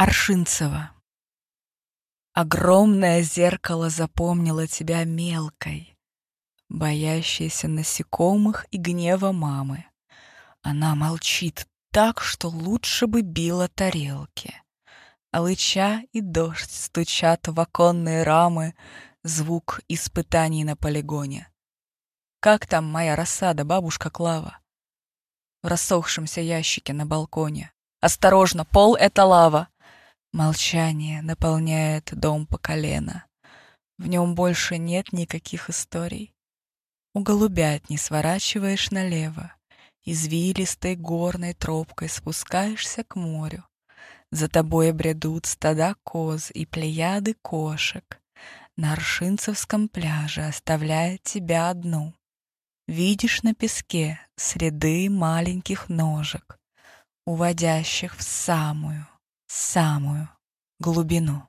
Аршинцева. Огромное зеркало запомнило тебя мелкой, Боящейся насекомых и гнева мамы. Она молчит так, что лучше бы била тарелки. Алыча и дождь стучат в оконные рамы, Звук испытаний на полигоне. Как там моя рассада, бабушка Клава? В рассохшемся ящике на балконе. Осторожно, пол — это лава. Молчание наполняет дом по колено. В нем больше нет никаких историй. У голубят не сворачиваешь налево. Извилистой горной тропкой спускаешься к морю. За тобой бредут стада коз и плеяды кошек. На Аршинцевском пляже оставляя тебя одну. Видишь на песке среды маленьких ножек, Уводящих в самую, самую глубину.